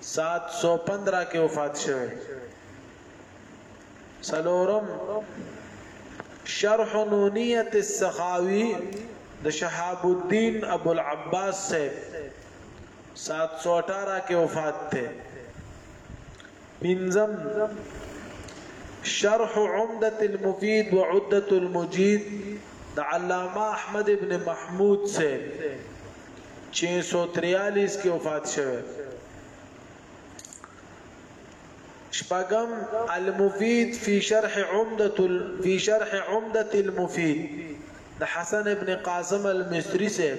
715 کې وفات شوه سلورم شرح نونیه السخاوی د شهاب الدین ابو العباس صاحب 718 کې وفات ته پنځم، شرح عمدة المفيد و عدة المجيد د علامه احمد ابن محمود صاحب چه سو تریالیس کې وفات شوه. شپږم، المفيد في شرح عمدة في شرح عمدة المفيد د حسن ابن قاسم المصري صاحب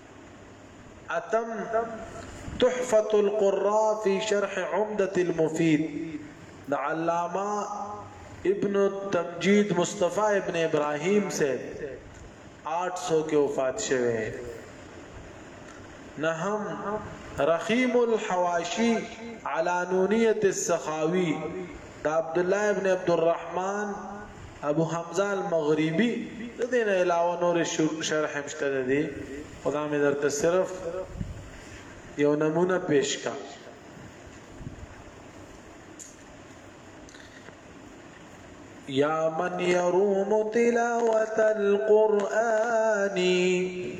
اتم، تحفة القراء فی شرح عمدة المفید د علامه ابن التمجید مصطفی ابن ابراهیم صاحب آټ سو کې وفات شوی. نهم، رخیم الحواشی علی نونیة السخاوی د عبدالله ابن عبدالرحمن ابو حمزه المغربي د دې نه علاوه نور شرح هم شته دي خدا مې درته صرف یو نمونه پیش کا یا من یروم تلاوت القرآن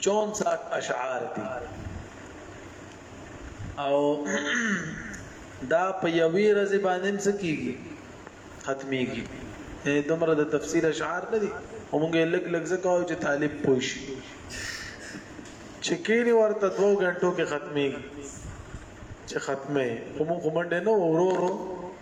64 اشعار دي او دا په یوې ورځ باندې څه کیږي ختميږي یعنی دومره د تفسیر اشعار نه دي همغه لګ لګ زکاو چې طالب پوي شي چې کینی ورته 2 غنټو کې ختميږي چې ختمه همغه منډه نو ورو ورو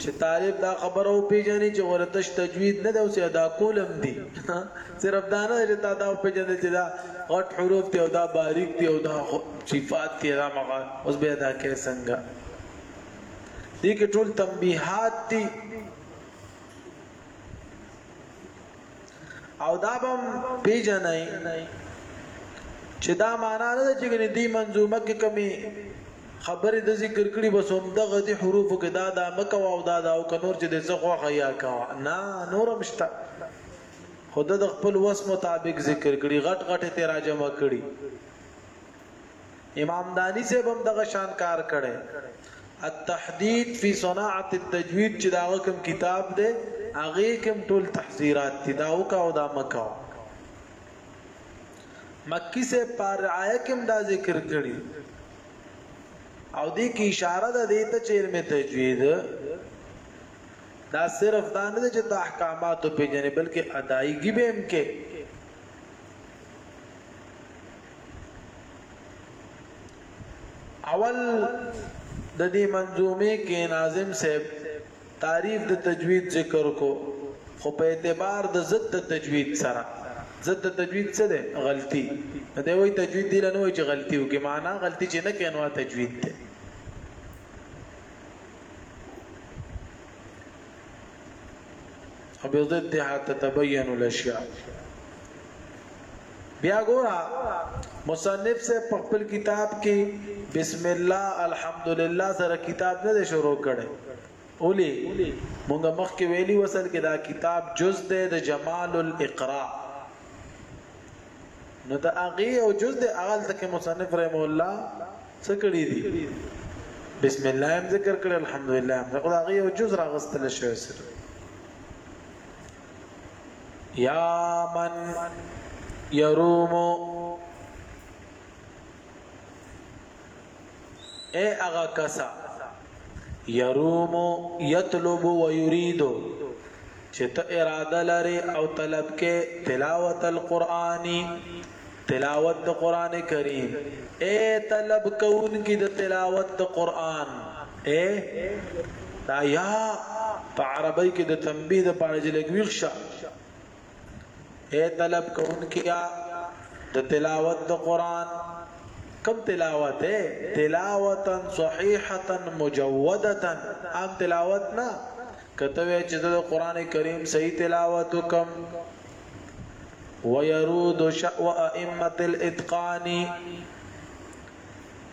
چې طالب دا خبره وپیژني چې غره تش تجوید نه دی او چې ادا کول هم دي صرف دا نه چې تا دا وپیژنې چې دا غټ حروف دی او دا باریک دی او دا صفات دی دا مغه اوس به ادا کې څنګه دي کې ټول تنبیحات دي او دا بم پیژنئ چې دا معنا نه ده چې ګنې دی منظومه کې کمی خبرې د ذکر کړي بس هم دغه دي حروف کې دا دا مکه او دا دا او کنور چې د څه خوخه یا کا نه نور مشته خود د خپل وس مطابق ذکر کړي غټ غټه تراجمه کړي امام دانی صاحب هم دغه شان کار کړي التحدید فی صناعت التجوید چې دا کوم کتاب دی هغه کوم ټول تحذیرات دي دا وکاو دا مکاو مکی سے پر رعایه کوم دا ذکر کړي او دې کې اشاره ده دې ته چې علم تجوید دا صرف دا نه چې د احکاماتو پیژنې بلکې ادایګي به هم کې اول د دې منظومې کې ناظم صاحب تعریف د تجوید ذکر کو خو په اعتبار د ضد د تجوید سره ضد د تجوید څه ده غلطي دا وایي تجوید دی نه وایي چې غلطي وکي معنا غلطي چې نه کینو تجوید ده وبضدها تتبين الاشياء بیا ګورا مصنف سے په خپل کتاب کې بسم الله الحمدلله سره کتاب نه شروع کړي اولی مونږ مخکې ویلی وصل کې دا کتاب جز ده د جمال الاقراء نو د هغې یو جز دی هغلته کې مصنف رحمه الله څه کړي دي بسم الله هم ذکر کړی الحمدلله هم خو د هغې یو جز راغستل شوی سره یا من یرومو اې هغه کسه يروم يطلب ويريد چې ته اراده لرې او طلب کې تلاوت القرآني تلاوت د قران کریم اے طلب کون کی د تلاوت د قران اے دا یا په عربی کې د تنبیه د پاره جلګویښه اې طلب کوونکیه! د تلاوت د قرآن، کوم تلاوت؟ اې تلاوة صحیحة مجودة، عام تلاوت نه، که ته وایې چې زه د قرآن کریم صحیح تلاوت وکړم، ویرود شأو ائمة الاتقان،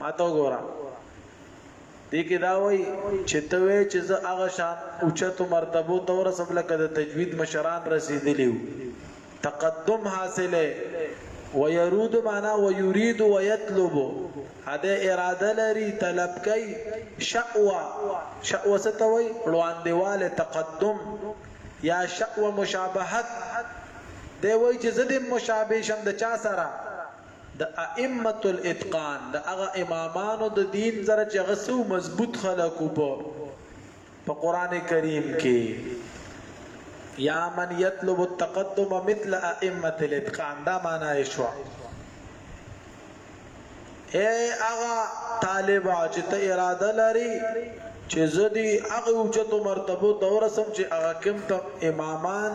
ماته وګوره دې کې دا وایي چې ته وې چې زه هغه شان اوچتو مرتبو ته ورسم لکه د تجوید مشران رسېدلی وو تقدم حاصله ويرود معنا ويريد ويطلب هدا اراده لري طلب کوي شقوا شقوا ستوي روان دیواله تقدم یا شقوا مشابهت دی وای چې زدم مشابه شم د چا سره د ائمة الاتقان د هغه امامانو د دین سره چې هغه څه مضبوط خلک وو په په قران کریم کې یا من یطلب التقدم مثل ائمه الاتقان دا معنا یې شو اے هغه طالب چې ته اراده لري چې زدي هغه اوچتو مرتبه تورسم چې هغه کوم ته امامان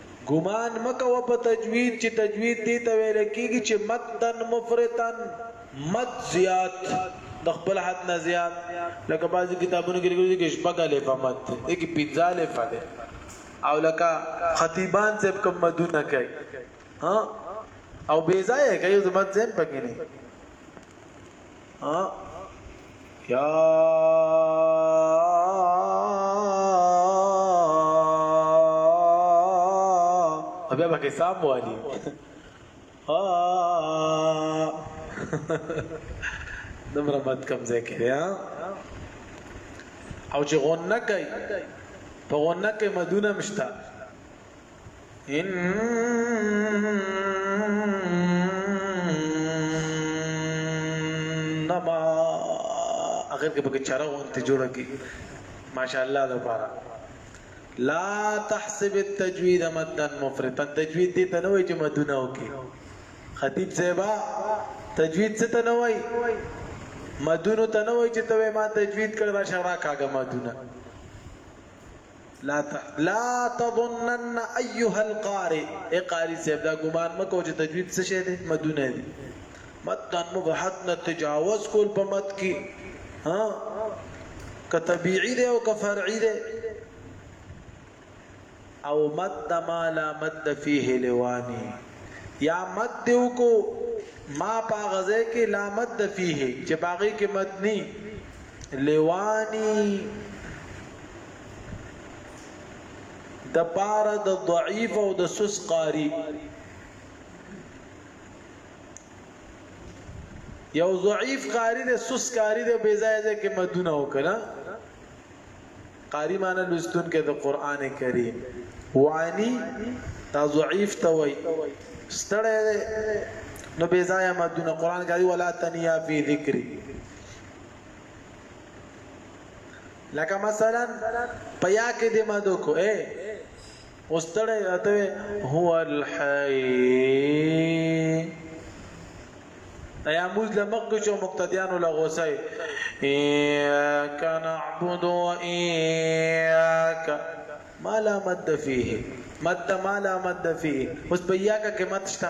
ګمان مه کوه په تجوید چې تجوید دې ته ویل کېږي چې مدن مفرطن مد زیات د خپل حد نه زیات لکه بعضی کتابونو کې لیکل چې شپږ الف مد دی کې پنځه الف دی او لکه خطیبان چې کوم مدونه کوي ها او بې ځای کوي زموږ ځین پکې نه ها یا بیا به حساب والی ها دمر مت کم ځای کې او چې غنه کوي په غنه کې مدونه مشتا ان نما اخر کې پکې چاره وانت جوړه کی ماشاءالله د پاره لا تحسب التجوید مدا مفرطا تجوید دې ته نه وای چې مدونه وکي خطیب صاحبہ تجوید څه ته نه وای مدونه ته نه وای چې ته ما تجوید کړ را شرا کاګه مدونه لا تظنن ايها القارئ اي قاري صاحب دا ګمان مکو چې تجوید څه شی دی مدونه دي مدن مبحث نه تجاوز کول په مد کې ها که طبيعي دی او که فرعي دی او مد ما لا مد فيه لواني یا مد دیو کو ما پا غزه کې لا مد فيه چې باغی کې مد ني لواني د پاره د ضعیف او د سس قاری یو ضعیف قاری د سس قاری د بیزایزه کې مدونه وکړه قاری معنی لستون کې د قران کریم وانی دا ضعیف توي ستړی نو بیزایه مدونه قران کریم ولا تنیا فی ذکری لکه مثلا په یا کې د مدو کو اے اوستړی اته هو الحی ایا موږ لمخ کې چې مقتدیانو له غوسه ایاک نعبد و ایاک ما لا مد فيه مد ما لا مد فيه اوس په ایاک کې مد شته